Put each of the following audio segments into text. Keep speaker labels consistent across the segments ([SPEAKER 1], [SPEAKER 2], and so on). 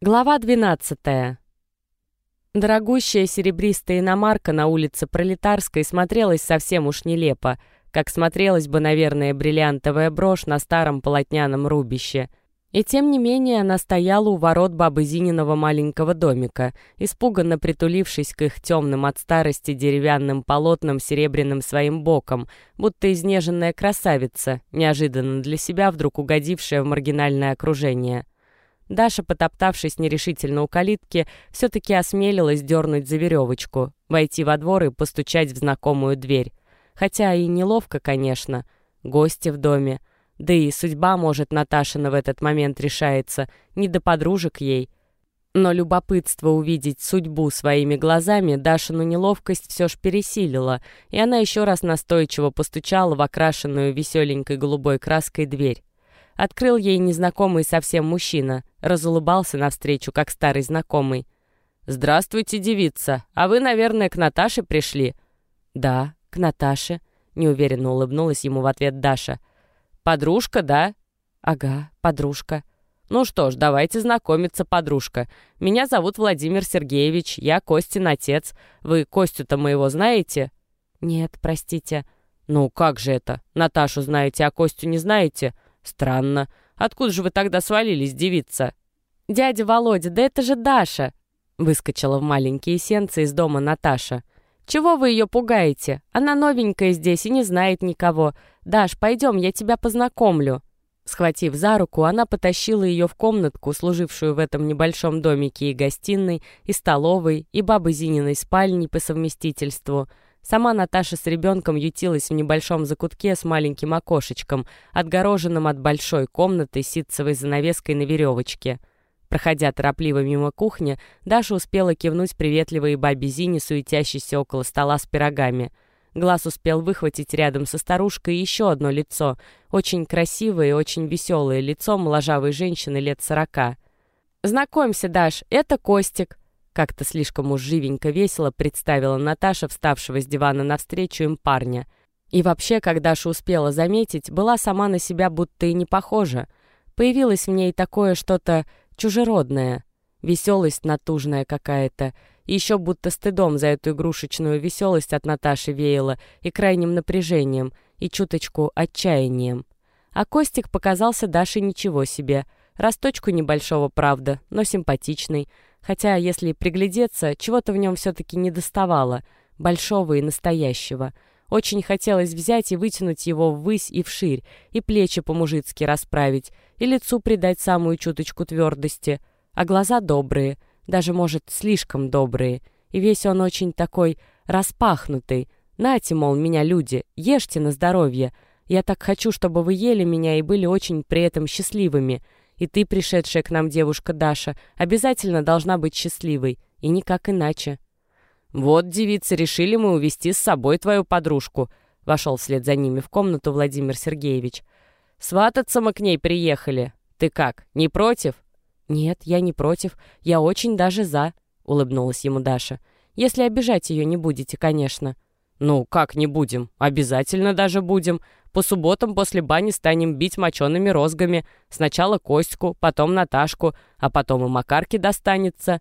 [SPEAKER 1] Глава 12. Дорогущая серебристая иномарка на улице Пролетарской смотрелась совсем уж нелепо, как смотрелась бы, наверное, бриллиантовая брошь на старом полотняном рубище. И тем не менее она стояла у ворот бабы Зининого маленького домика, испуганно притулившись к их темным от старости деревянным полотнам серебряным своим боком, будто изнеженная красавица, неожиданно для себя вдруг угодившая в маргинальное окружение. Даша, потоптавшись нерешительно у калитки, все-таки осмелилась дернуть за веревочку, войти во двор и постучать в знакомую дверь. Хотя и неловко, конечно. Гости в доме. Да и судьба, может, Наташина в этот момент решается. Не до подружек ей. Но любопытство увидеть судьбу своими глазами Дашину неловкость все ж пересилила, и она еще раз настойчиво постучала в окрашенную веселенькой голубой краской дверь. Открыл ей незнакомый совсем мужчина, разулыбался навстречу, как старый знакомый. «Здравствуйте, девица. А вы, наверное, к Наташе пришли?» «Да, к Наташе», — неуверенно улыбнулась ему в ответ Даша. «Подружка, да?» «Ага, подружка». «Ну что ж, давайте знакомиться, подружка. Меня зовут Владимир Сергеевич, я Костин отец. Вы Костю-то моего знаете?» «Нет, простите». «Ну, как же это? Наташу знаете, а Костю не знаете?» «Странно. Откуда же вы тогда свалились, девица?» «Дядя Володя, да это же Даша!» Выскочила в маленькие сенцы из дома Наташа. «Чего вы ее пугаете? Она новенькая здесь и не знает никого. Даш, пойдем, я тебя познакомлю». Схватив за руку, она потащила ее в комнатку, служившую в этом небольшом домике и гостиной, и столовой, и бабы Зининой спальни по совместительству — Сама Наташа с ребенком ютилась в небольшом закутке с маленьким окошечком, отгороженным от большой комнаты ситцевой занавеской на веревочке. Проходя торопливо мимо кухни, Даша успела кивнуть приветливой бабе Зине, суетящейся около стола с пирогами. Глаз успел выхватить рядом со старушкой еще одно лицо, очень красивое и очень веселое лицо моложавой женщины лет сорока. «Знакомься, Даш, это Костик», как-то слишком уж живенько весело представила Наташа, вставшего с дивана навстречу им парня. И вообще, когда Даша успела заметить, была сама на себя будто и не похожа. Появилось в ней такое что-то чужеродное, веселость натужная какая-то, и еще будто стыдом за эту игрушечную веселость от Наташи веяло и крайним напряжением, и чуточку отчаянием. А Костик показался Даше ничего себе. Росточку небольшого, правда, но симпатичный — Хотя, если приглядеться, чего-то в нем все-таки не доставало, большого и настоящего. Очень хотелось взять и вытянуть его ввысь и вширь, и плечи по-мужицки расправить, и лицу придать самую чуточку твердости. А глаза добрые, даже, может, слишком добрые. И весь он очень такой распахнутый. Нате, мол, меня люди, ешьте на здоровье. Я так хочу, чтобы вы ели меня и были очень при этом счастливыми. И ты, пришедшая к нам девушка Даша, обязательно должна быть счастливой, и никак иначе». «Вот, девицы, решили мы увести с собой твою подружку», — вошел вслед за ними в комнату Владимир Сергеевич. «Свататься мы к ней приехали. Ты как, не против?» «Нет, я не против. Я очень даже за», — улыбнулась ему Даша. «Если обижать ее не будете, конечно». «Ну, как не будем? Обязательно даже будем. По субботам после бани станем бить мочеными розгами. Сначала Костьку, потом Наташку, а потом и Макарке достанется».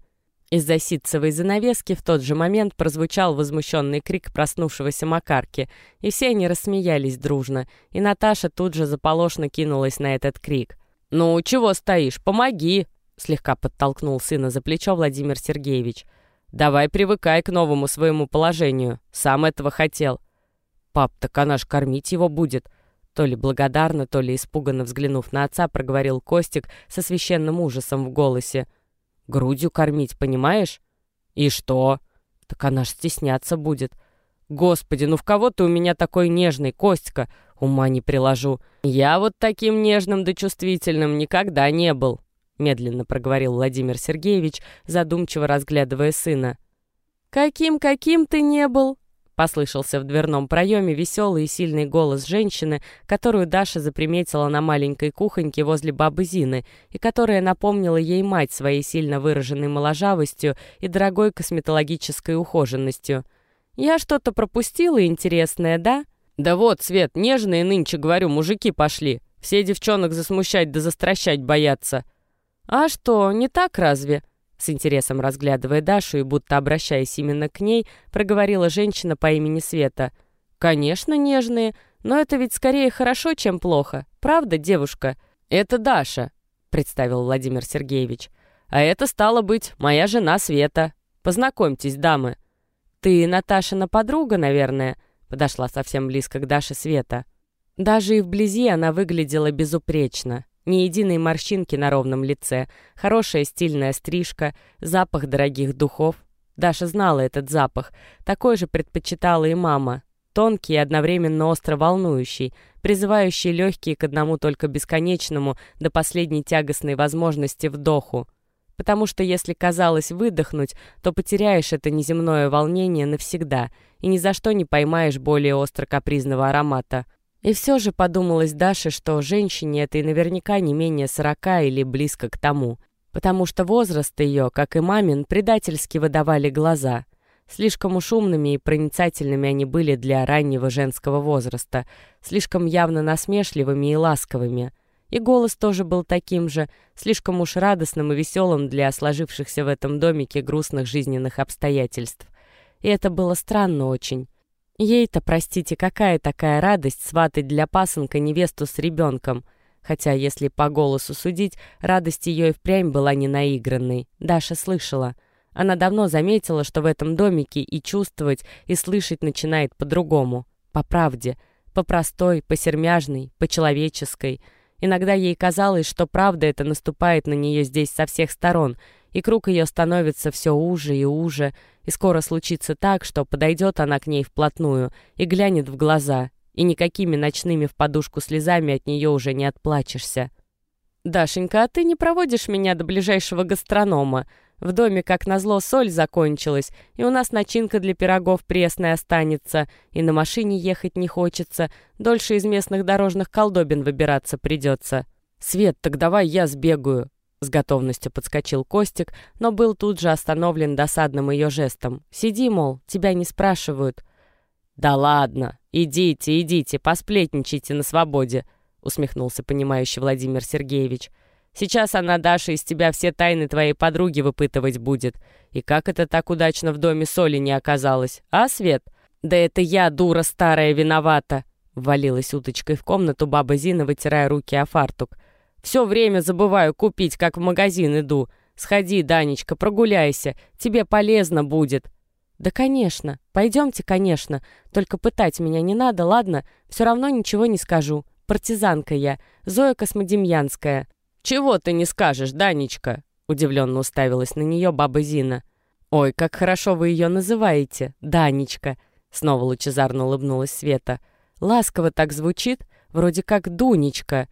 [SPEAKER 1] Из-за ситцевой занавески в тот же момент прозвучал возмущенный крик проснувшегося Макарки, и все они рассмеялись дружно, и Наташа тут же заполошно кинулась на этот крик. «Ну, чего стоишь? Помоги!» — слегка подтолкнул сына за плечо Владимир Сергеевич. «Давай привыкай к новому своему положению. Сам этого хотел. «Пап, так она ж кормить его будет!» То ли благодарно, то ли испуганно взглянув на отца, проговорил Костик со священным ужасом в голосе. «Грудью кормить, понимаешь?» «И что?» «Так она ж стесняться будет!» «Господи, ну в кого ты у меня такой нежный, Костька? Ума не приложу. Я вот таким нежным да чувствительным никогда не был», медленно проговорил Владимир Сергеевич, задумчиво разглядывая сына. «Каким-каким ты не был?» Послышался в дверном проеме веселый и сильный голос женщины, которую Даша заприметила на маленькой кухоньке возле бабы Зины, и которая напомнила ей мать своей сильно выраженной моложавостью и дорогой косметологической ухоженностью. «Я что-то пропустила интересное, да?» «Да вот, Свет, нежные нынче, говорю, мужики пошли. Все девчонок засмущать да застращать боятся». «А что, не так разве?» С интересом разглядывая Дашу и будто обращаясь именно к ней, проговорила женщина по имени Света. «Конечно, нежные, но это ведь скорее хорошо, чем плохо. Правда, девушка?» «Это Даша», — представил Владимир Сергеевич. «А это, стало быть, моя жена Света. Познакомьтесь, дамы». «Ты Наташина подруга, наверное?» — подошла совсем близко к Даше Света. Даже и вблизи она выглядела безупречно. Ни единой морщинки на ровном лице, хорошая стильная стрижка, запах дорогих духов. Даша знала этот запах, такой же предпочитала и мама. Тонкий и одновременно остро волнующий, призывающий легкие к одному только бесконечному до последней тягостной возможности вдоху. Потому что если казалось выдохнуть, то потеряешь это неземное волнение навсегда и ни за что не поймаешь более остро-капризного аромата — и все же подумалось Даше, что женщине этой наверняка не менее сорока или близко к тому, потому что возраст ее, как и мамин, предательски выдавали глаза. Слишком уж умными и проницательными они были для раннего женского возраста, слишком явно насмешливыми и ласковыми. И голос тоже был таким же, слишком уж радостным и веселым для сложившихся в этом домике грустных жизненных обстоятельств. И это было странно очень. Ей-то, простите, какая такая радость сватать для пасынка невесту с ребенком? Хотя, если по голосу судить, радость ее и впрямь была не наигранной. Даша слышала. Она давно заметила, что в этом домике и чувствовать, и слышать начинает по-другому. По правде. По простой, по сермяжной, по человеческой. Иногда ей казалось, что правда это наступает на нее здесь со всех сторон, и круг ее становится все уже и уже, и скоро случится так, что подойдет она к ней вплотную и глянет в глаза, и никакими ночными в подушку слезами от нее уже не отплачешься. «Дашенька, а ты не проводишь меня до ближайшего гастронома? В доме, как назло, соль закончилась, и у нас начинка для пирогов пресная останется, и на машине ехать не хочется, дольше из местных дорожных колдобин выбираться придется. Свет, так давай я сбегаю, с готовностью подскочил Костик, но был тут же остановлен досадным ее жестом. «Сиди, мол, тебя не спрашивают». «Да ладно, идите, идите, посплетничайте на свободе», усмехнулся понимающий Владимир Сергеевич. «Сейчас она, Даша, из тебя все тайны твоей подруги выпытывать будет. И как это так удачно в доме соли не оказалось, а, Свет? Да это я, дура старая, виновата!» Ввалилась уточкой в комнату баба Зина, вытирая руки о фартук. Все время забываю купить, как в магазин иду. Сходи, Данечка, прогуляйся, тебе полезно будет». «Да, конечно. Пойдемте, конечно. Только пытать меня не надо, ладно? Все равно ничего не скажу. Партизанка я, Зоя Космодемьянская». «Чего ты не скажешь, Данечка?» Удивленно уставилась на нее баба Зина. «Ой, как хорошо вы ее называете, Данечка!» Снова лучезарно улыбнулась Света. «Ласково так звучит, вроде как Дунечка.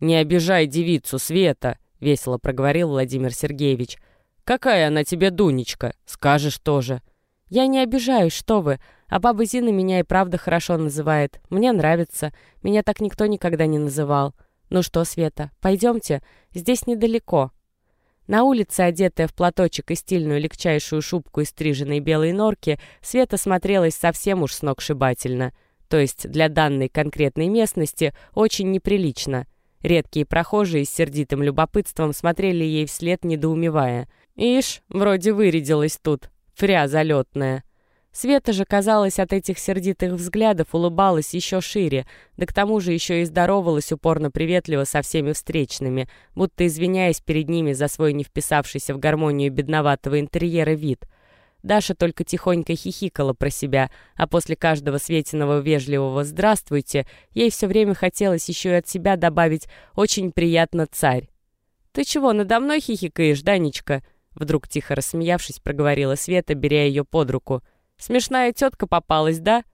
[SPEAKER 1] «Не обижай девицу, Света!» — весело проговорил Владимир Сергеевич. «Какая она тебе Дунечка? Скажешь тоже». «Я не обижаюсь, что вы. А баба Зина меня и правда хорошо называет. Мне нравится. Меня так никто никогда не называл. Ну что, Света, пойдемте. Здесь недалеко». На улице, одетая в платочек и стильную легчайшую шубку из стриженной белой норки, Света смотрелась совсем уж сногсшибательно. То есть для данной конкретной местности очень неприлично — Редкие прохожие с сердитым любопытством смотрели ей вслед, недоумевая. «Ишь, вроде вырядилась тут, фря залетная». Света же, казалось, от этих сердитых взглядов улыбалась еще шире, да к тому же еще и здоровалась упорно-приветливо со всеми встречными, будто извиняясь перед ними за свой не вписавшийся в гармонию бедноватого интерьера вид. Даша только тихонько хихикала про себя, а после каждого Светиного вежливого «здравствуйте» ей все время хотелось еще и от себя добавить «очень приятно, царь». «Ты чего, надо мной хихикаешь, Данечка?» Вдруг тихо рассмеявшись, проговорила Света, беря ее под руку. «Смешная тетка попалась, да?»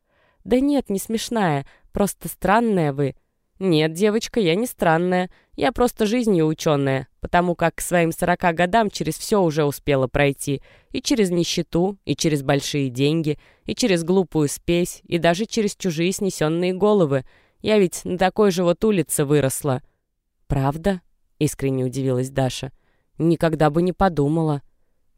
[SPEAKER 1] «Да нет, не смешная, просто странная вы. «Нет, девочка, я не странная. Я просто жизнью ученая, потому как к своим сорока годам через все уже успела пройти. И через нищету, и через большие деньги, и через глупую спесь, и даже через чужие снесенные головы. Я ведь на такой же вот улице выросла». «Правда?» — искренне удивилась Даша. «Никогда бы не подумала».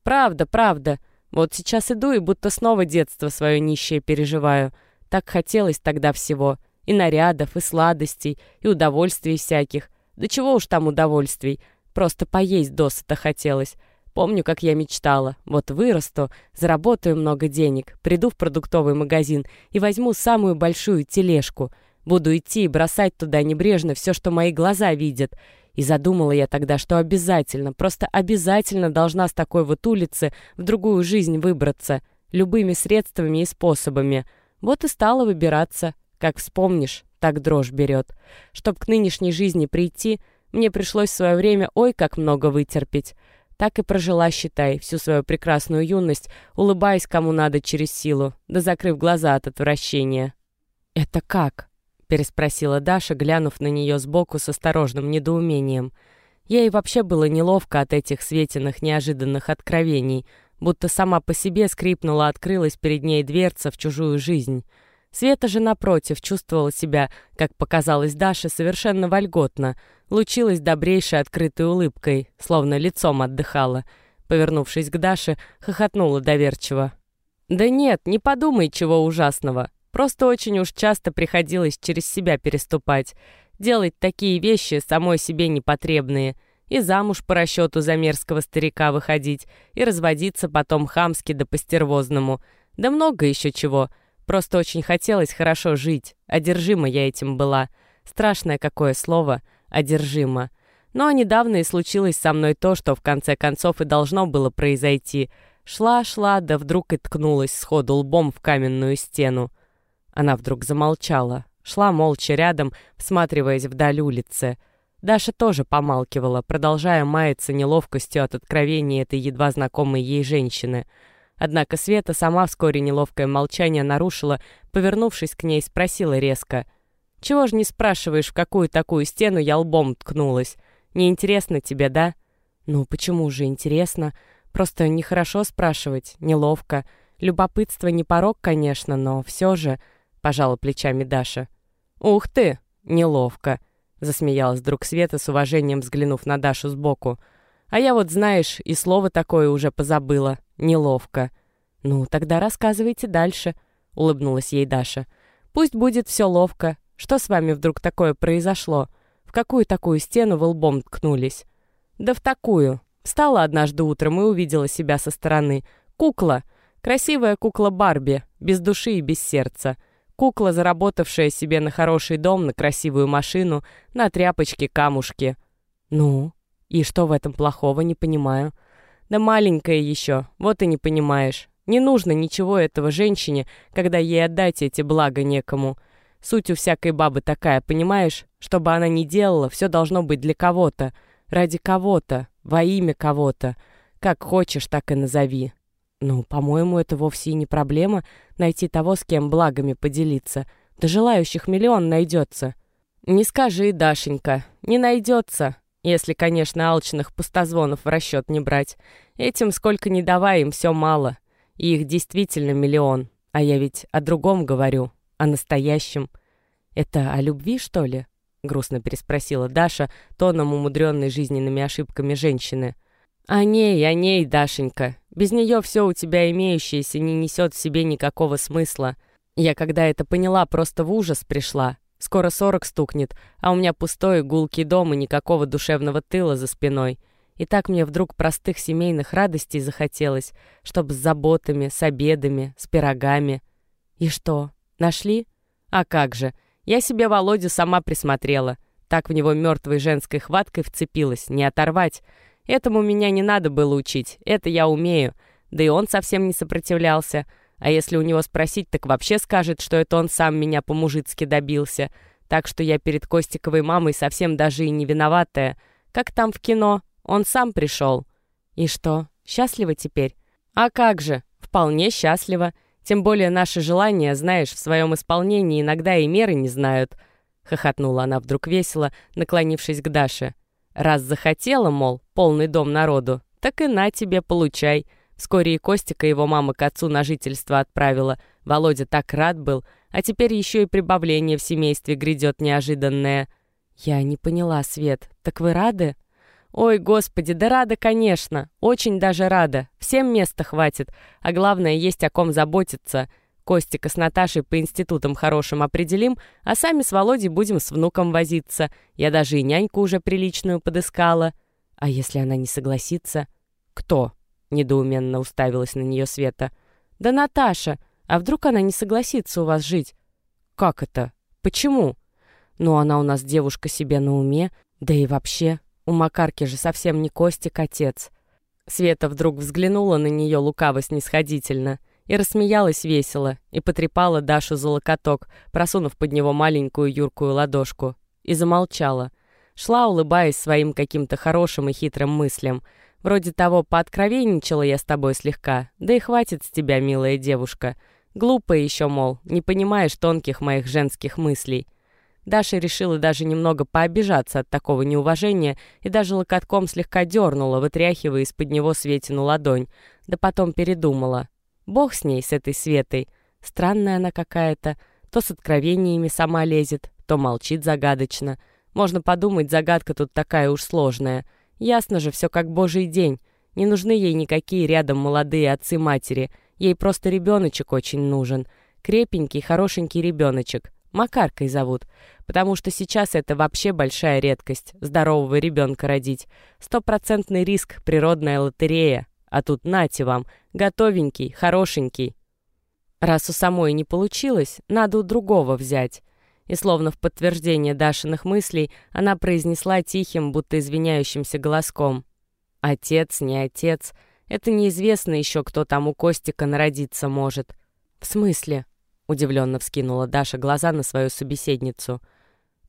[SPEAKER 1] «Правда, правда. Вот сейчас иду и будто снова детство свое нищее переживаю. Так хотелось тогда всего». И нарядов, и сладостей, и удовольствий всяких. Да чего уж там удовольствий. Просто поесть досыта хотелось. Помню, как я мечтала. Вот вырасту, заработаю много денег, приду в продуктовый магазин и возьму самую большую тележку. Буду идти и бросать туда небрежно все, что мои глаза видят. И задумала я тогда, что обязательно, просто обязательно должна с такой вот улицы в другую жизнь выбраться. Любыми средствами и способами. Вот и стала выбираться. Как вспомнишь, так дрожь берет. Чтоб к нынешней жизни прийти, мне пришлось в свое время ой как много вытерпеть. Так и прожила, считай, всю свою прекрасную юность, улыбаясь кому надо через силу, да закрыв глаза от отвращения. «Это как?» — переспросила Даша, глянув на нее сбоку с осторожным недоумением. Ей вообще было неловко от этих светиных неожиданных откровений, будто сама по себе скрипнула, открылась перед ней дверца в чужую жизнь. Света же, напротив, чувствовала себя, как показалось Даше, совершенно вольготно, лучилась добрейшей открытой улыбкой, словно лицом отдыхала. Повернувшись к Даше, хохотнула доверчиво. «Да нет, не подумай, чего ужасного. Просто очень уж часто приходилось через себя переступать, делать такие вещи самой себе непотребные, и замуж по расчету за мерзкого старика выходить, и разводиться потом хамски да постервозному. Да много еще чего. Просто очень хотелось хорошо жить, одержима я этим была. Страшное какое слово «одержима». Но недавно и случилось со мной то, что в конце концов и должно было произойти. Шла-шла, да вдруг и ткнулась сходу лбом в каменную стену. Она вдруг замолчала, шла молча рядом, всматриваясь вдаль улицы. Даша тоже помалкивала, продолжая маяться неловкостью от откровения этой едва знакомой ей женщины — Однако Света сама вскоре неловкое молчание нарушила, повернувшись к ней, спросила резко. «Чего ж не спрашиваешь, в какую такую стену я лбом ткнулась? Не интересно тебе, да?» «Ну, почему же интересно? Просто нехорошо спрашивать, неловко. Любопытство не порог, конечно, но все же...» — пожала плечами Даша. «Ух ты! Неловко!» — засмеялась вдруг Света с уважением, взглянув на Дашу сбоку. «А я вот, знаешь, и слово такое уже позабыла. Неловко. «Ну, тогда рассказывайте дальше», — улыбнулась ей Даша. «Пусть будет все ловко. Что с вами вдруг такое произошло? В какую такую стену вы лбом ткнулись?» «Да в такую. Встала однажды утром и увидела себя со стороны. Кукла. Красивая кукла Барби, без души и без сердца. Кукла, заработавшая себе на хороший дом, на красивую машину, на тряпочки-камушки». «Ну, и что в этом плохого, не понимаю?» Да маленькая еще, вот и не понимаешь. Не нужно ничего этого женщине, когда ей отдать эти блага некому. Суть у всякой бабы такая, понимаешь? Что бы она ни делала, все должно быть для кого-то. Ради кого-то, во имя кого-то. Как хочешь, так и назови. Ну, по-моему, это вовсе и не проблема найти того, с кем благами поделиться. Да желающих миллион найдется. Не скажи, Дашенька, не найдется. Если, конечно, алчных пустозвонов в расчет не брать. Этим сколько не давай, им все мало. И их действительно миллион. А я ведь о другом говорю, о настоящем. Это о любви, что ли? Грустно переспросила Даша, тоном умудренной жизненными ошибками женщины. «О ней, о ней, Дашенька. Без нее все у тебя имеющееся не несет в себе никакого смысла. Я, когда это поняла, просто в ужас пришла. Скоро сорок стукнет, а у меня пустой гулкий дом и никакого душевного тыла за спиной. И так мне вдруг простых семейных радостей захотелось, чтоб с заботами, с обедами, с пирогами. И что, нашли? А как же, я себе Володю сама присмотрела. Так в него мертвой женской хваткой вцепилась, не оторвать. Этому меня не надо было учить, это я умею. Да и он совсем не сопротивлялся. А если у него спросить, так вообще скажет, что это он сам меня по-мужицки добился. Так что я перед Костиковой мамой совсем даже и не виноватая. Как там в кино? Он сам пришел. И что, счастлива теперь? А как же, вполне счастлива. Тем более наши желания, знаешь, в своем исполнении иногда и меры не знают. Хохотнула она вдруг весело, наклонившись к Даше. Раз захотела, мол, полный дом народу, так и на тебе, получай. Вскоре и Костика его мама к отцу на жительство отправила. Володя так рад был, а теперь еще и прибавление в семействе грядет неожиданное. Я не поняла, Свет, так вы рады? Ой, господи, да рада, конечно. Очень даже рада. Всем места хватит. А главное, есть о ком заботиться. Костика с Наташей по институтам хорошим определим, а сами с Володей будем с внуком возиться. Я даже и няньку уже приличную подыскала. А если она не согласится? Кто? Недоуменно уставилась на нее Света. Да Наташа. А вдруг она не согласится у вас жить? Как это? Почему? Ну, она у нас девушка себе на уме. Да и вообще, у Макарки же совсем не Костик отец. Света вдруг взглянула на нее лукаво-снисходительно и рассмеялась весело, и потрепала Дашу за локоток, просунув под него маленькую юркую ладошку, и замолчала. Шла, улыбаясь своим каким-то хорошим и хитрым мыслям. Вроде того, пооткровенничала я с тобой слегка, да и хватит с тебя, милая девушка. Глупая еще, мол, не понимаешь тонких моих женских мыслей. Даша решила даже немного пообижаться от такого неуважения и даже локотком слегка дернула, вытряхивая из-под него Светину ладонь, да потом передумала. Бог с ней, с этой Светой. Странная она какая-то. То с откровениями сама лезет, то молчит загадочно. Можно подумать, загадка тут такая уж сложная. Ясно же, все как божий день. Не нужны ей никакие рядом молодые отцы-матери. Ей просто ребеночек очень нужен. Крепенький, хорошенький ребеночек. Макаркой зовут. Потому что сейчас это вообще большая редкость — здорового ребенка родить. Стопроцентный риск, природная лотерея. А тут нате вам, готовенький, хорошенький. Раз у самой не получилось, надо у другого взять. И словно в подтверждение Дашиных мыслей, она произнесла тихим, будто извиняющимся голоском. «Отец, не отец. Это неизвестно еще, кто там у Костика народиться может». «В смысле?» — удивленно вскинула Даша глаза на свою собеседницу.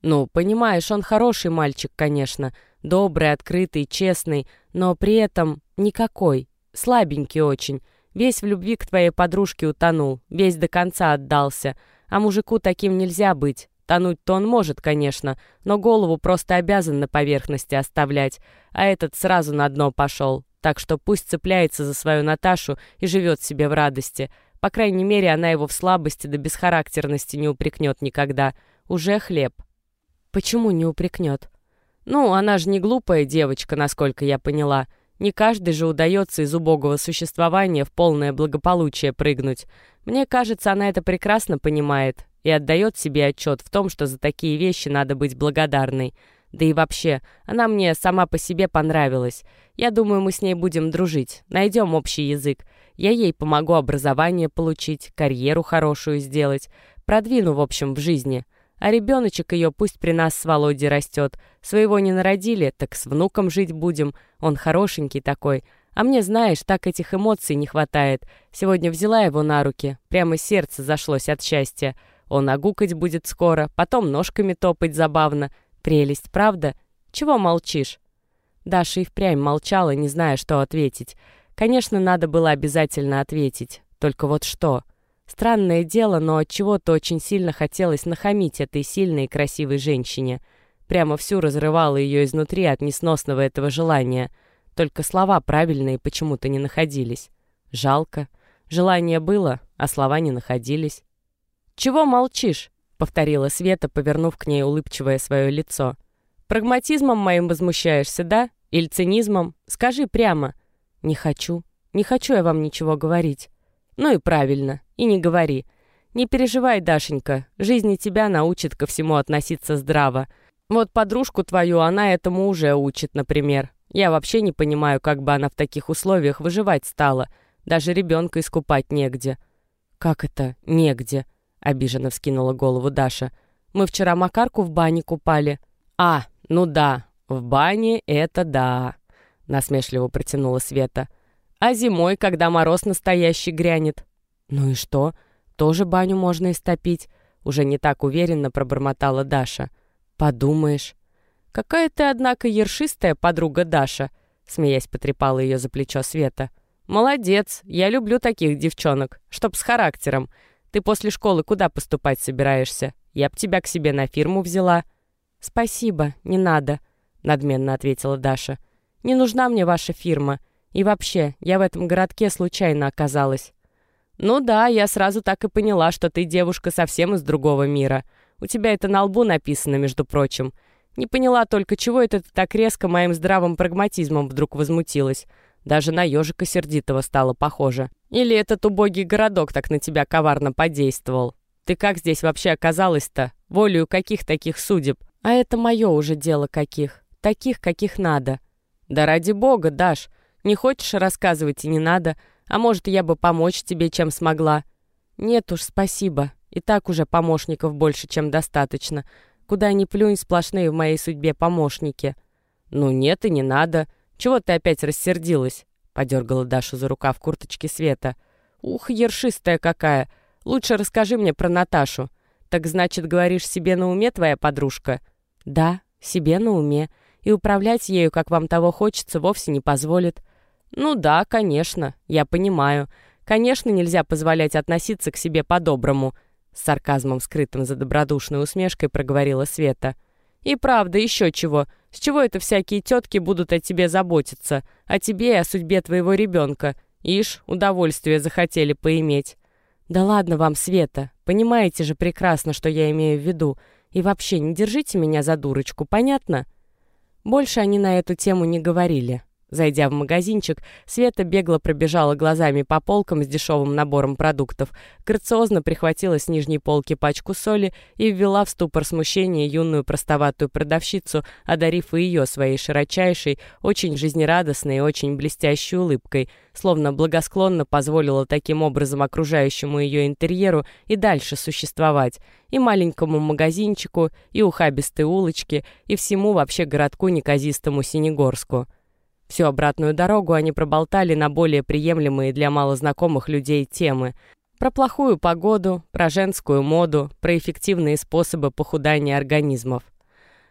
[SPEAKER 1] «Ну, понимаешь, он хороший мальчик, конечно, добрый, открытый, честный, но при этом никакой, слабенький очень, весь в любви к твоей подружке утонул, весь до конца отдался, а мужику таким нельзя быть. Тонуть-то он может, конечно, но голову просто обязан на поверхности оставлять, а этот сразу на дно пошел, так что пусть цепляется за свою Наташу и живет себе в радости». По крайней мере, она его в слабости да бесхарактерности не упрекнет никогда. Уже хлеб. Почему не упрекнет? Ну, она же не глупая девочка, насколько я поняла. Не каждый же удается из убогого существования в полное благополучие прыгнуть. Мне кажется, она это прекрасно понимает и отдает себе отчет в том, что за такие вещи надо быть благодарной. Да и вообще, она мне сама по себе понравилась. Я думаю, мы с ней будем дружить, найдем общий язык. Я ей помогу образование получить, карьеру хорошую сделать, продвину, в общем, в жизни. А ребеночек ее пусть при нас с Володей растет. Своего не народили, так с внуком жить будем. Он хорошенький такой. А мне, знаешь, так этих эмоций не хватает. Сегодня взяла его на руки. Прямо сердце зашлось от счастья. Он огукать будет скоро, потом ножками топать забавно. Прелесть, правда? Чего молчишь?» Даша и впрямь молчала, не зная, что ответить. Конечно, надо было обязательно ответить. Только вот что? Странное дело, но от чего то очень сильно хотелось нахамить этой сильной и красивой женщине. Прямо всю разрывало ее изнутри от несносного этого желания. Только слова правильные почему-то не находились. Жалко. Желание было, а слова не находились. «Чего молчишь?» — повторила Света, повернув к ней улыбчивое свое лицо. «Прагматизмом моим возмущаешься, да? Или цинизмом? Скажи прямо». «Не хочу. Не хочу я вам ничего говорить». «Ну и правильно. И не говори. Не переживай, Дашенька. Жизнь тебя научит ко всему относиться здраво. Вот подружку твою она этому уже учит, например. Я вообще не понимаю, как бы она в таких условиях выживать стала. Даже ребенка искупать негде». «Как это негде?» — обиженно вскинула голову Даша. «Мы вчера Макарку в бане купали». «А, ну да, в бане это да», — насмешливо протянула Света. «А зимой, когда мороз настоящий грянет?» «Ну и что? Тоже баню можно истопить?» Уже не так уверенно пробормотала Даша. «Подумаешь». «Какая ты, однако, ершистая подруга Даша», смеясь потрепала ее за плечо Света. «Молодец, я люблю таких девчонок, чтоб с характером. Ты после школы куда поступать собираешься? Я б тебя к себе на фирму взяла». «Спасибо, не надо», — надменно ответила Даша. Не нужна мне ваша фирма. И вообще, я в этом городке случайно оказалась». «Ну да, я сразу так и поняла, что ты девушка совсем из другого мира. У тебя это на лбу написано, между прочим. Не поняла только, чего это ты так резко моим здравым прагматизмом вдруг возмутилась. Даже на ежика сердитого стало похоже. Или этот убогий городок так на тебя коварно подействовал? Ты как здесь вообще оказалась-то? Волею каких таких судеб? А это мое уже дело каких. Таких, каких надо. «Да ради бога, Даш, не хочешь рассказывать и не надо, а может, я бы помочь тебе, чем смогла». «Нет уж, спасибо, и так уже помощников больше, чем достаточно. Куда ни плюнь, сплошные в моей судьбе помощники». «Ну нет и не надо. Чего ты опять рассердилась?» — подергала Дашу за рукав курточки Света. «Ух, ершистая какая! Лучше расскажи мне про Наташу. Так значит, говоришь, себе на уме твоя подружка?» «Да, себе на уме. И управлять ею, как вам того хочется, вовсе не позволит». «Ну да, конечно, я понимаю. Конечно, нельзя позволять относиться к себе по-доброму», с сарказмом, скрытым за добродушной усмешкой, проговорила Света. «И правда, еще чего. С чего это всякие тетки будут о тебе заботиться? О тебе и о судьбе твоего ребенка? Ишь, удовольствие захотели поиметь». «Да ладно вам, Света. Понимаете же прекрасно, что я имею в виду. И вообще, не держите меня за дурочку, понятно?» Больше они на эту тему не говорили. Зайдя в магазинчик, Света бегло пробежала глазами по полкам с дешевым набором продуктов, грациозно прихватила с нижней полки пачку соли и ввела в ступор смущения юную простоватую продавщицу, одарив и ее своей широчайшей, очень жизнерадостной и очень блестящей улыбкой, словно благосклонно позволила таким образом окружающему ее интерьеру и дальше существовать, и маленькому магазинчику, и ухабистой улочке, и всему вообще городку неказистому Синегорску. Всю обратную дорогу они проболтали на более приемлемые для малознакомых людей темы. Про плохую погоду, про женскую моду, про эффективные способы похудания организмов.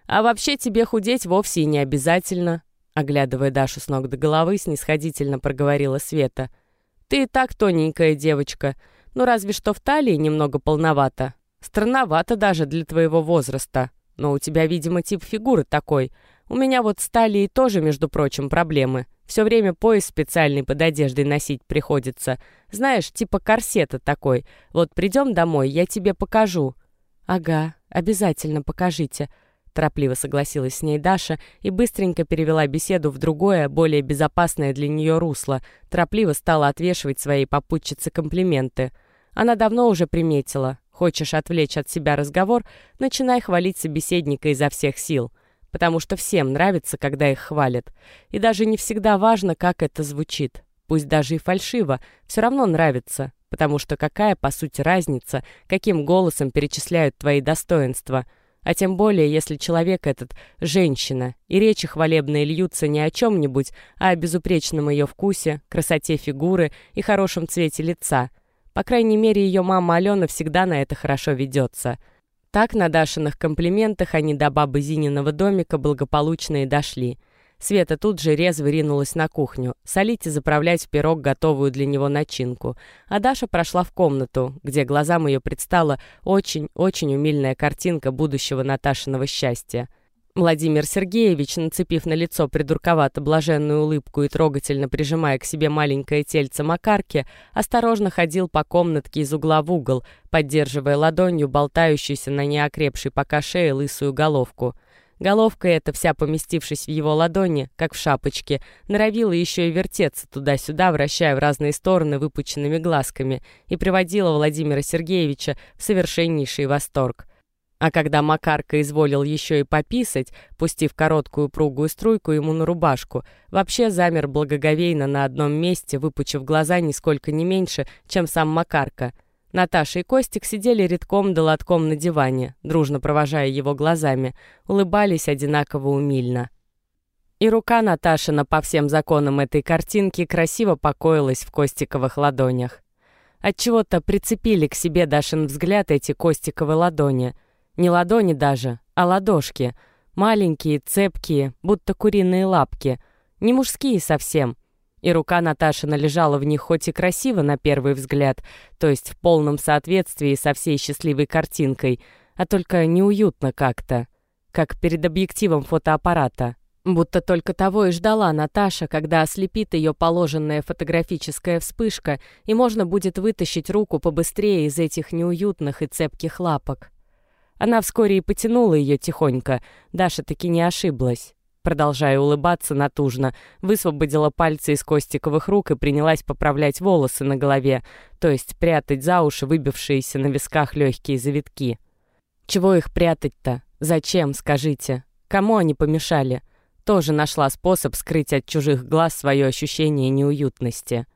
[SPEAKER 1] «А вообще тебе худеть вовсе и не обязательно», оглядывая Дашу с ног до головы, снисходительно проговорила Света. «Ты и так тоненькая девочка, ну разве что в талии немного полновато. Странновато даже для твоего возраста, но у тебя, видимо, тип фигуры такой — у меня вот с талией тоже, между прочим, проблемы. Все время пояс специальный под одеждой носить приходится. Знаешь, типа корсета такой. Вот придем домой, я тебе покажу». «Ага, обязательно покажите», — торопливо согласилась с ней Даша и быстренько перевела беседу в другое, более безопасное для нее русло, торопливо стала отвешивать своей попутчице комплименты. Она давно уже приметила. Хочешь отвлечь от себя разговор, начинай хвалить собеседника изо всех сил — потому что всем нравится, когда их хвалят. И даже не всегда важно, как это звучит. Пусть даже и фальшиво, все равно нравится, потому что какая, по сути, разница, каким голосом перечисляют твои достоинства. А тем более, если человек этот — женщина, и речи хвалебные льются не о чем-нибудь, а о безупречном ее вкусе, красоте фигуры и хорошем цвете лица. По крайней мере, ее мама Алена всегда на это хорошо ведется — так на Дашиных комплиментах они до бабы Зининого домика благополучно и дошли. Света тут же резво ринулась на кухню, солить и заправлять в пирог готовую для него начинку. А Даша прошла в комнату, где глазам ее предстала очень-очень умильная картинка будущего Наташиного счастья — Владимир Сергеевич, нацепив на лицо придурковато блаженную улыбку и трогательно прижимая к себе маленькое тельце Макарки, осторожно ходил по комнатке из угла в угол, поддерживая ладонью болтающуюся на неокрепшей пока шее лысую головку. Головка эта, вся поместившись в его ладони, как в шапочке, норовила еще и вертеться туда-сюда, вращая в разные стороны выпученными глазками, и приводила Владимира Сергеевича в совершеннейший восторг. А когда Макарка изволил еще и пописать, пустив короткую пругую струйку ему на рубашку, вообще замер благоговейно на одном месте, выпучив глаза нисколько не меньше, чем сам Макарка. Наташа и Костик сидели редком да лотком на диване, дружно провожая его глазами, улыбались одинаково умильно. И рука Наташина по всем законам этой картинки красиво покоилась в Костиковых ладонях. Отчего-то прицепили к себе Дашин взгляд эти Костиковы ладони — не ладони даже, а ладошки. Маленькие, цепкие, будто куриные лапки. Не мужские совсем. И рука Наташина лежала в них хоть и красиво на первый взгляд, то есть в полном соответствии со всей счастливой картинкой, а только неуютно как-то, как перед объективом фотоаппарата. Будто только того и ждала Наташа, когда ослепит ее положенная фотографическая вспышка, и можно будет вытащить руку побыстрее из этих неуютных и цепких лапок. Она вскоре и потянула ее тихонько. Даша таки не ошиблась. Продолжая улыбаться натужно, высвободила пальцы из Костиковых рук и принялась поправлять волосы на голове, то есть прятать за уши выбившиеся на висках легкие завитки. Чего их прятать-то? Зачем, скажите? Кому они помешали? тоже нашла способ скрыть от чужих глаз свое ощущение неуютности.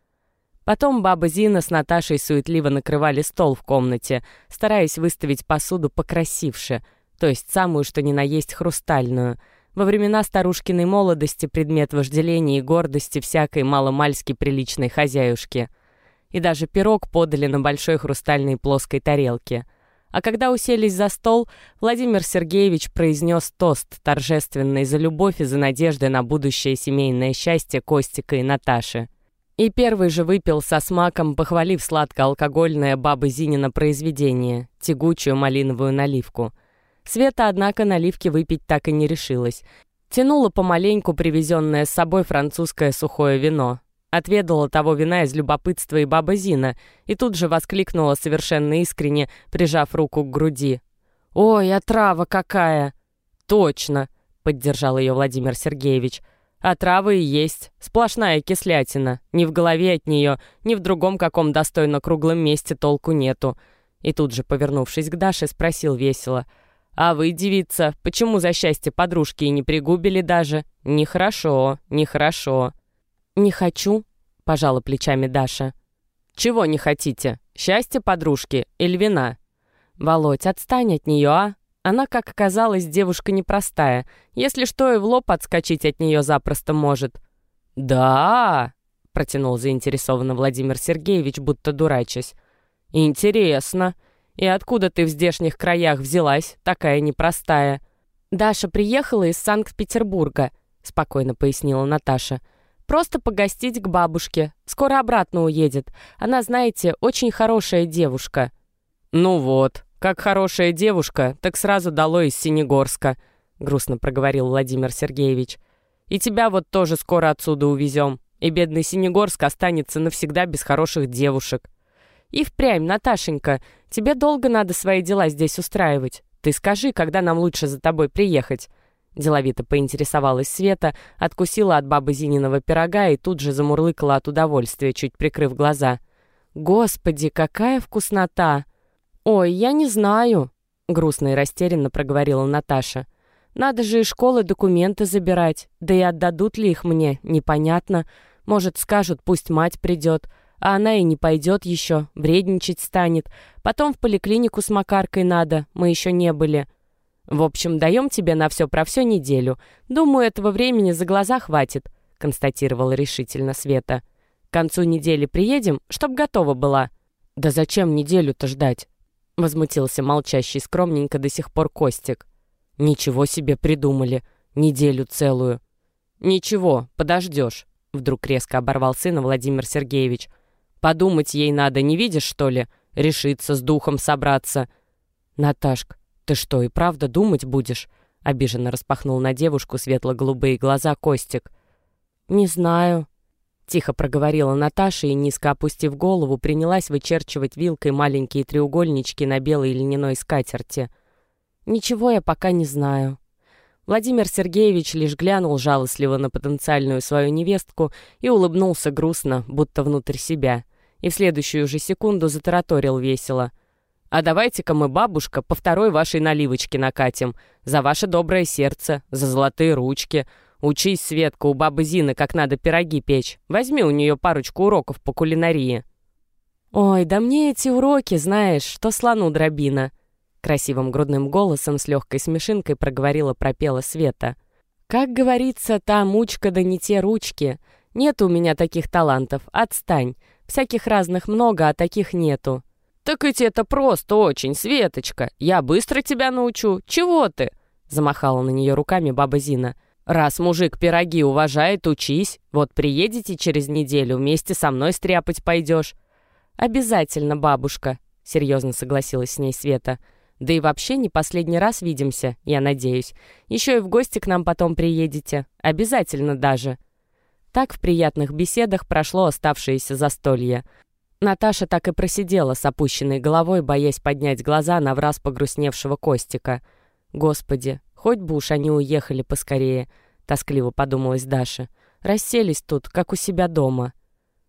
[SPEAKER 1] Потом баба Зина с Наташей суетливо накрывали стол в комнате, стараясь выставить посуду покрасивше, то есть самую, что ни на есть, хрустальную. Во времена старушкиной молодости предмет вожделения и гордости всякой маломальски приличной хозяюшки. И даже пирог подали на большой хрустальной плоской тарелке. А когда уселись за стол, Владимир Сергеевич произнес тост торжественный за любовь и за надежды на будущее семейное счастье Костика и Наташи. И первый же выпил со смаком, похвалив сладко-алкогольное бабы Зинина произведение, тягучую малиновую наливку. Света, однако, наливки выпить так и не решилась. Тянула помаленьку привезенное с собой французское сухое вино. Отведала того вина из любопытства и баба Зина, и тут же воскликнула совершенно искренне, прижав руку к груди. «Ой, отрава какая!» «Точно!» — поддержал ее Владимир Сергеевич — а травы и есть. Сплошная кислятина. Ни в голове от нее, ни в другом каком достойно круглом месте толку нету. И тут же, повернувшись к Даше, спросил весело. «А вы, девица, почему за счастье подружки и не пригубили даже? Нехорошо, нехорошо». «Не хочу», — пожала плечами Даша. «Чего не хотите? Счастье подружки или вина?» «Володь, отстань от нее, а? Она, как оказалось, девушка непростая. Если что, и в лоб отскочить от нее запросто может. «Да!» — протянул заинтересованно Владимир Сергеевич, будто дурачась. «Интересно. И откуда ты в здешних краях взялась, такая непростая?» «Даша приехала из Санкт-Петербурга», — спокойно пояснила Наташа. «Просто погостить к бабушке. Скоро обратно уедет. Она, знаете, очень хорошая девушка». «Ну вот», «Как хорошая девушка, так сразу дало из Синегорска», — грустно проговорил Владимир Сергеевич. «И тебя вот тоже скоро отсюда увезем, и бедный Синегорск останется навсегда без хороших девушек». «И впрямь, Наташенька, тебе долго надо свои дела здесь устраивать. Ты скажи, когда нам лучше за тобой приехать?» Деловито поинтересовалась Света, откусила от бабы Зининого пирога и тут же замурлыкала от удовольствия, чуть прикрыв глаза. «Господи, какая вкуснота!» «Ой, я не знаю», — грустно и растерянно проговорила Наташа. «Надо же из школы документы забирать, да и отдадут ли их мне, непонятно. Может, скажут, пусть мать придет, а она и не пойдет еще, вредничать станет. Потом в поликлинику с Макаркой надо, мы еще не были». «В общем, даем тебе на все про все неделю. Думаю, этого времени за глаза хватит», — констатировала решительно Света. «К концу недели приедем, чтоб готова была». «Да зачем неделю-то ждать? Возмутился молчащий скромненько до сих пор Костик. «Ничего себе придумали. Неделю целую». «Ничего, подождешь», — вдруг резко оборвал сына Владимир Сергеевич. «Подумать ей надо, не видишь, что ли? Решиться, с духом собраться». «Наташка, ты что, и правда думать будешь?» — обиженно распахнул на девушку светло-голубые глаза Костик. «Не знаю», Тихо проговорила Наташа и, низко опустив голову, принялась вычерчивать вилкой маленькие треугольнички на белой льняной скатерти. «Ничего я пока не знаю». Владимир Сергеевич лишь глянул жалостливо на потенциальную свою невестку и улыбнулся грустно, будто внутрь себя. И в следующую же секунду затараторил весело. «А давайте-ка мы, бабушка, по второй вашей наливочке накатим. За ваше доброе сердце, за золотые ручки. Учись, Светка, у бабы Зины, как надо пироги печь. Возьми у нее парочку уроков по кулинарии». «Ой, да мне эти уроки, знаешь, что слону дробина». Красивым грудным голосом с легкой смешинкой проговорила пропела Света. «Как говорится, та мучка да не те ручки. Нет у меня таких талантов, отстань. Всяких разных много, а таких нету». «Так ведь это просто очень, Светочка. Я быстро тебя научу. Чего ты?» Замахала на нее руками баба Зина. Раз мужик пироги уважает, учись. Вот приедете через неделю, вместе со мной стряпать пойдешь. Обязательно, бабушка, серьезно согласилась с ней Света. Да и вообще не последний раз видимся, я надеюсь. Еще и в гости к нам потом приедете. Обязательно даже. Так в приятных беседах прошло оставшееся застолье. Наташа так и просидела с опущенной головой, боясь поднять глаза на враз погрустневшего Костика. Господи, Хоть бы уж они уехали поскорее, тоскливо подумалась Даша. Расселись тут, как у себя дома.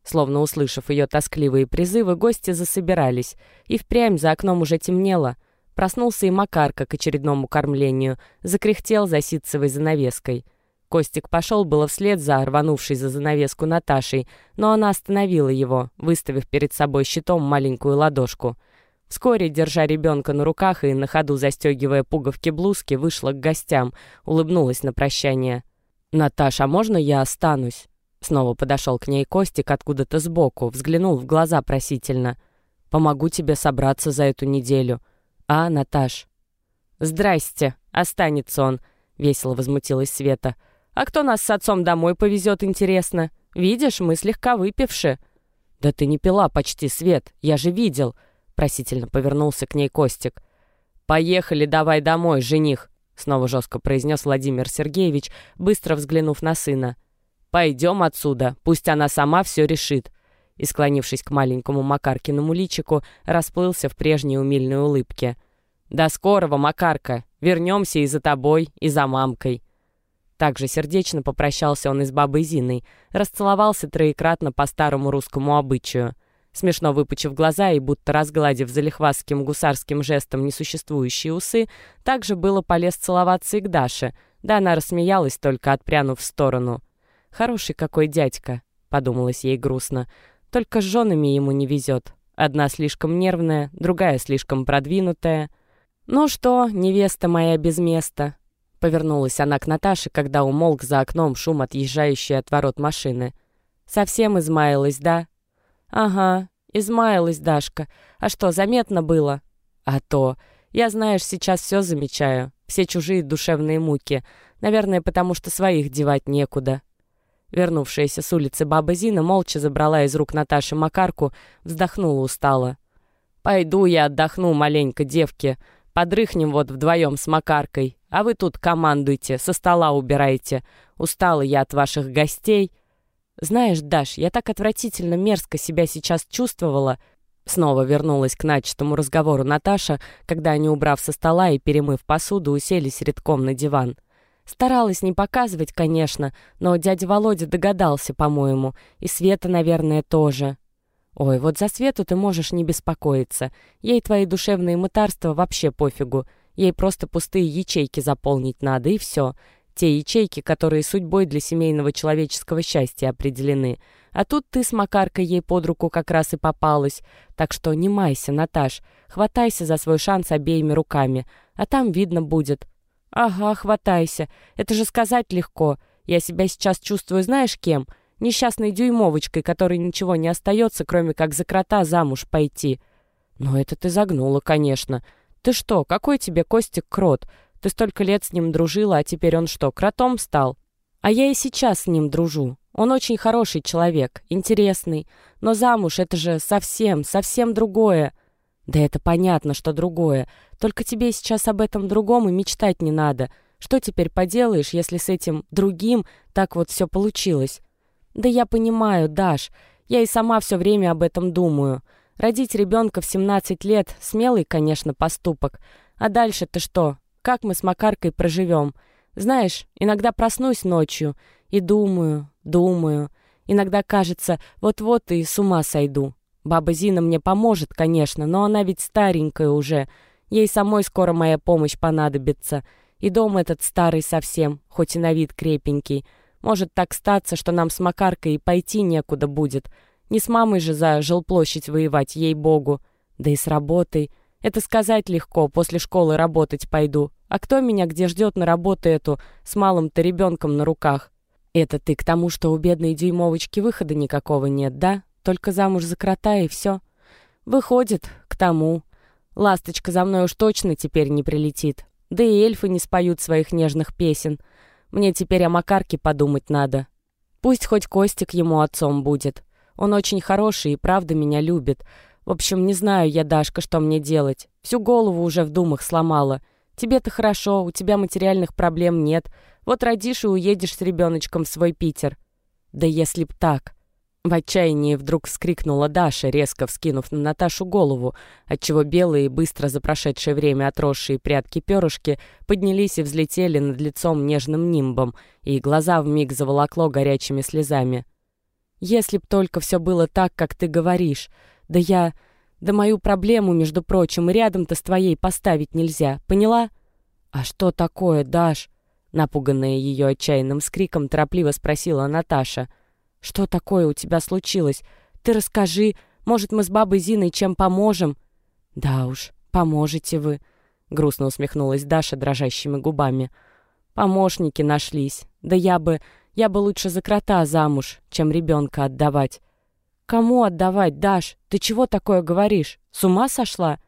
[SPEAKER 1] Словно услышав ее тоскливые призывы, гости засобирались, и впрямь за окном уже темнело. Проснулся и Макарка к очередному кормлению, закряхтел за ситцевой занавеской. Костик пошел было вслед за рванувшей за занавеску Наташей, но она остановила его, выставив перед собой щитом маленькую ладошку. Вскоре, держа ребенка на руках и на ходу застегивая пуговки блузки, вышла к гостям, улыбнулась на прощание. «Наташа, можно я останусь?» Снова подошел к ней Костик откуда-то сбоку, взглянул в глаза просительно. «Помогу тебе собраться за эту неделю. А, Наташ?» «Здрасте, останется он», — весело возмутилась Света. «А кто нас с отцом домой повезет, интересно? Видишь, мы слегка выпивши». «Да ты не пила почти, Свет, я же видел», — просительно повернулся к ней Костик. «Поехали давай домой, жених», — снова жестко произнес Владимир Сергеевич, быстро взглянув на сына. «Пойдем отсюда, пусть она сама все решит». И, склонившись к маленькому Макаркиному личику, расплылся в прежней умильной улыбке. «До скорого, Макарка! Вернемся и за тобой, и за мамкой!» Также сердечно попрощался он и с бабой Зиной, расцеловался троекратно по старому русскому обычаю. Смешно выпучив глаза и будто разгладив залихвастским гусарским жестом несуществующие усы, также было полез целоваться и к Даше, да она рассмеялась, только отпрянув в сторону — «Хороший какой дядька», — подумалось ей грустно. «Только с женами ему не везет. Одна слишком нервная, другая слишком продвинутая. Ну что, невеста моя без места?» Повернулась она к Наташе, когда умолк за окном шум, отъезжающий от ворот машины. «Совсем измаялась, да?» «Ага, измаялась, Дашка. А что, заметно было?» «А то. Я, знаешь, сейчас все замечаю. Все чужие душевные муки. Наверное, потому что своих девать некуда». Вернувшаяся с улицы баба Зина молча забрала из рук Наташи Макарку, вздохнула устало. «Пойду я отдохну маленько, девки. Подрыхнем вот вдвоем с Макаркой, а вы тут командуйте, со стола убирайте. Устала я от ваших гостей». «Знаешь, Даш, я так отвратительно мерзко себя сейчас чувствовала», Снова вернулась к начатому разговору Наташа, когда они, убрав со стола и перемыв посуду, уселись редком на диван. Старалась не показывать, конечно, но дядя Володя догадался, по-моему, и Света, наверное, тоже. Ой, вот за Свету ты можешь не беспокоиться. Ей твои душевные мытарства вообще пофигу. Ей просто пустые ячейки заполнить надо, и все. Те ячейки, которые судьбой для семейного человеческого счастья определены. А тут ты с Макаркой ей под руку как раз и попалась. Так что не майся, Наташ. Хватайся за свой шанс обеими руками. А там видно будет. «Ага, хватайся. Это же сказать легко. Я себя сейчас чувствую знаешь кем? Несчастной дюймовочкой, которой ничего не остается, кроме как за крота замуж пойти». «Но это ты загнула, конечно. Ты что, какой тебе Костик крот? Ты столько лет с ним дружила, а теперь он что, кротом стал?» «А я и сейчас с ним дружу. Он очень хороший человек, интересный. Но замуж — это же совсем, совсем другое. Да это понятно, что другое. Только тебе сейчас об этом другом и мечтать не надо. Что теперь поделаешь, если с этим другим так вот все получилось? Да я понимаю, Даш. Я и сама все время об этом думаю. Родить ребенка в 17 лет — смелый, конечно, поступок. А дальше-то что? Как мы с Макаркой проживем? Знаешь, иногда проснусь ночью и думаю, думаю. Иногда кажется, вот-вот и с ума сойду. Баба Зина мне поможет, конечно, но она ведь старенькая уже. Ей самой скоро моя помощь понадобится. И дом этот старый совсем, хоть и на вид крепенький. Может так статься, что нам с Макаркой и пойти некуда будет. Не с мамой же за жилплощадь воевать, ей-богу. Да и с работой. Это сказать легко, после школы работать пойду. А кто меня где ждет на работу эту, с малым-то ребенком на руках? Это ты к тому, что у бедной дюймовочки выхода никакого нет, да? Только замуж за крота и все. Выходит, к тому. Ласточка за мной уж точно теперь не прилетит. Да и эльфы не споют своих нежных песен. Мне теперь о Макарке подумать надо. Пусть хоть Костик ему отцом будет. Он очень хороший и правда меня любит. В общем, не знаю я, Дашка, что мне делать. Всю голову уже в думах сломала. Тебе-то хорошо, у тебя материальных проблем нет. Вот родишь и уедешь с ребеночком в свой Питер. Да если б так. В отчаянии вдруг вскрикнула Даша, резко вскинув на Наташу голову, отчего белые, быстро за прошедшее время отросшие прятки перышки поднялись и взлетели над лицом нежным нимбом, и глаза вмиг заволокло горячими слезами. «Если б только все было так, как ты говоришь. Да я... Да мою проблему, между прочим, рядом-то с твоей поставить нельзя, поняла?» «А что такое, Даш?» Напуганная ее отчаянным скриком, торопливо спросила Наташа. «Что такое у тебя случилось? Ты расскажи. Может, мы с бабой Зиной чем поможем?» «Да уж, поможете вы», — грустно усмехнулась Даша дрожащими губами. «Помощники нашлись. Да я бы... Я бы лучше за крота замуж, чем ребенка отдавать». «Кому отдавать, Даш? Ты чего такое говоришь? С ума сошла?»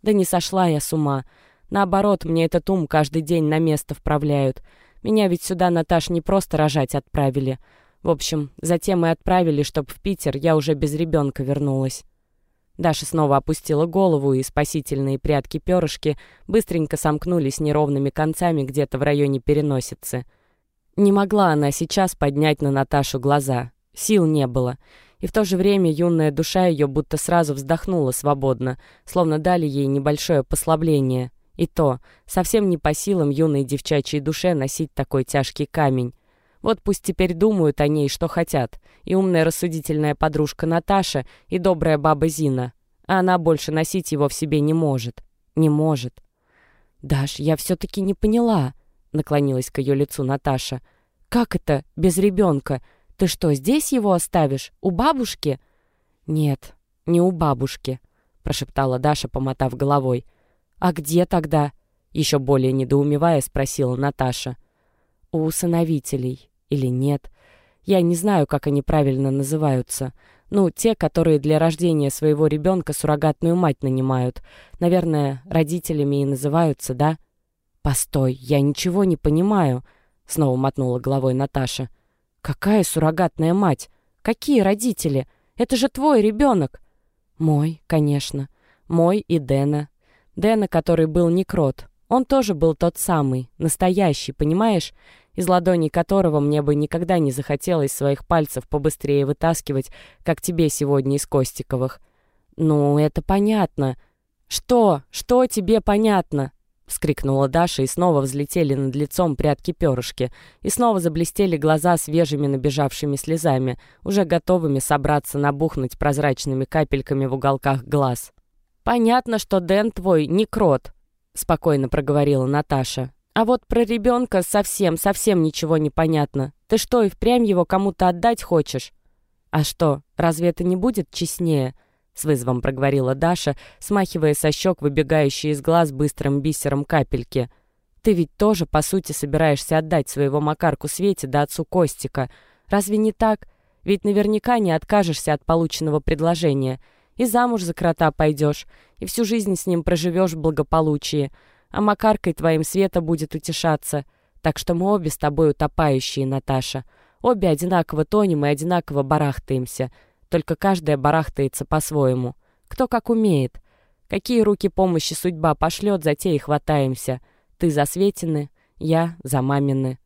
[SPEAKER 1] «Да не сошла я с ума. Наоборот, мне этот ум каждый день на место вправляют. Меня ведь сюда, Наташ, не просто рожать отправили. В общем, затем и отправили, чтоб в Питер я уже без ребенка вернулась. Даша снова опустила голову, и спасительные прятки перышки быстренько сомкнулись неровными концами где-то в районе переносицы. Не могла она сейчас поднять на Наташу глаза. Сил не было. И в то же время юная душа ее будто сразу вздохнула свободно, словно дали ей небольшое послабление. И то, совсем не по силам юной девчачьей душе носить такой тяжкий камень. Вот пусть теперь думают о ней, что хотят. И умная рассудительная подружка Наташа, и добрая баба Зина. А она больше носить его в себе не может. Не может. «Даш, я все-таки не поняла», — наклонилась к ее лицу Наташа. «Как это, без ребенка? Ты что, здесь его оставишь? У бабушки?» «Нет, не у бабушки», — прошептала Даша, помотав головой. «А где тогда?» — еще более недоумевая спросила Наташа. «У усыновителей. Или нет. Я не знаю, как они правильно называются. Ну, те, которые для рождения своего ребенка суррогатную мать нанимают. Наверное, родителями и называются, да?» «Постой, я ничего не понимаю», — снова мотнула головой Наташа. «Какая суррогатная мать? Какие родители? Это же твой ребенок!» «Мой, конечно. Мой и Дэна. Дэна, который был не крот. Он тоже был тот самый, настоящий, понимаешь? Из ладоней которого мне бы никогда не захотелось своих пальцев побыстрее вытаскивать, как тебе сегодня из Костиковых. Ну, это понятно. Что? Что тебе понятно? — вскрикнула Даша, и снова взлетели над лицом прятки перышки, и снова заблестели глаза свежими набежавшими слезами, уже готовыми собраться набухнуть прозрачными капельками в уголках глаз. «Понятно, что Дэн твой не крот», — спокойно проговорила Наташа. «А вот про ребенка совсем-совсем ничего не понятно. Ты что, и впрямь его кому-то отдать хочешь?» «А что, разве это не будет честнее?» — с вызовом проговорила Даша, смахивая со щек выбегающие из глаз быстрым бисером капельки. «Ты ведь тоже, по сути, собираешься отдать своего Макарку Свете да отцу Костика. Разве не так? Ведь наверняка не откажешься от полученного предложения и замуж за крота пойдешь, и всю жизнь с ним проживешь в благополучии, а Макаркой твоим Света будет утешаться. Так что мы обе с тобой утопающие, Наташа. Обе одинаково тонем и одинаково барахтаемся, только каждая барахтается по-своему. Кто как умеет. Какие руки помощи судьба пошлет, за те и хватаемся. Ты за Светины, я за мамины.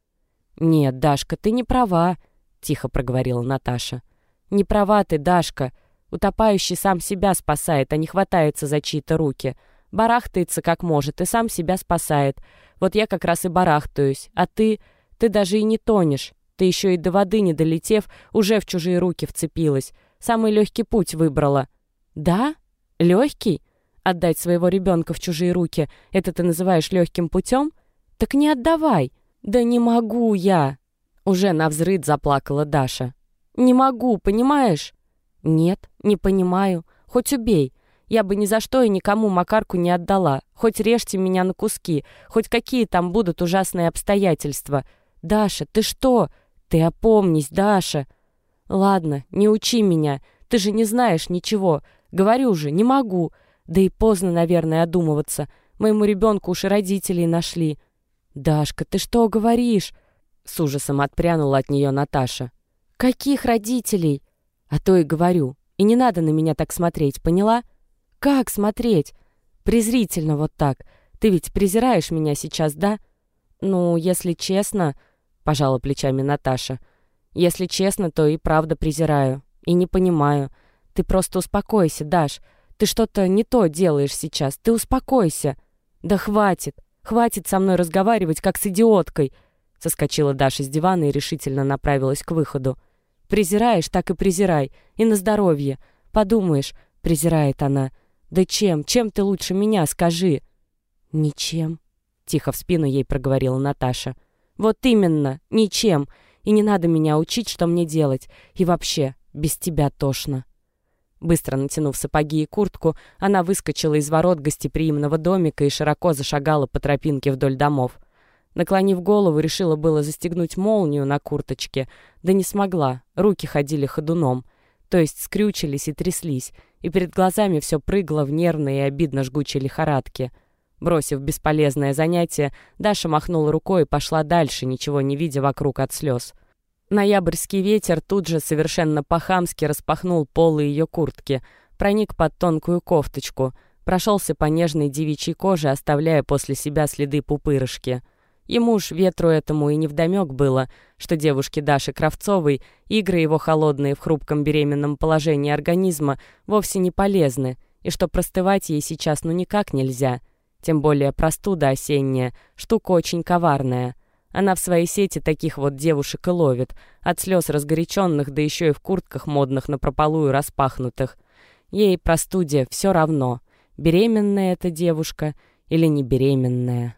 [SPEAKER 1] «Нет, Дашка, ты не права», — тихо проговорила Наташа. «Не права ты, Дашка. Утопающий сам себя спасает, а не хватается за чьи-то руки. Барахтается как может и сам себя спасает. Вот я как раз и барахтаюсь. А ты... Ты даже и не тонешь. Ты еще и до воды не долетев, уже в чужие руки вцепилась. Самый легкий путь выбрала. Да? Легкий? Отдать своего ребенка в чужие руки — это ты называешь легким путем? Так не отдавай. Да не могу я. Уже навзрыд заплакала Даша. Не могу, понимаешь? «Нет, не понимаю. Хоть убей. Я бы ни за что и никому Макарку не отдала. Хоть режьте меня на куски. Хоть какие там будут ужасные обстоятельства. Даша, ты что? Ты опомнись, Даша!» «Ладно, не учи меня. Ты же не знаешь ничего. Говорю же, не могу. Да и поздно, наверное, одумываться. Моему ребенку уж и родителей нашли». «Дашка, ты что говоришь?» С ужасом отпрянула от нее Наташа. «Каких родителей?» А то и говорю. И не надо на меня так смотреть, поняла? Как смотреть? Презрительно вот так. Ты ведь презираешь меня сейчас, да? Ну, если честно, пожала плечами Наташа. Если честно, то и правда презираю. И не понимаю. Ты просто успокойся, Даш. Ты что-то не то делаешь сейчас. Ты успокойся. Да хватит. Хватит со мной разговаривать, как с идиоткой. Соскочила Даша с дивана и решительно направилась к выходу. Презираешь, так и презирай. И на здоровье. Подумаешь, презирает она. Да чем? Чем ты лучше меня, скажи? Ничем. Тихо в спину ей проговорила Наташа. Вот именно, ничем. И не надо меня учить, что мне делать. И вообще, без тебя тошно». Быстро натянув сапоги и куртку, она выскочила из ворот гостеприимного домика и широко зашагала по тропинке вдоль домов. Наклонив голову, решила было застегнуть молнию на курточке, да не смогла, руки ходили ходуном, то есть скрючились и тряслись, и перед глазами все прыгало в нервные и обидно жгучей лихорадке. Бросив бесполезное занятие, Даша махнула рукой и пошла дальше, ничего не видя вокруг от слез. Ноябрьский ветер тут же совершенно по-хамски распахнул полы ее куртки, проник под тонкую кофточку, прошелся по нежной девичьей коже, оставляя после себя следы пупырышки. Ему уж ветру этому и невдомек было, что девушке Даши Кравцовой игры его холодные в хрупком беременном положении организма вовсе не полезны, и что простывать ей сейчас ну никак нельзя. Тем более простуда осенняя, штука очень коварная. Она в своей сети таких вот девушек и ловит, от слез разгоряченных, да еще и в куртках модных напропалую распахнутых. Ей простуде все равно, беременная эта девушка или не беременная.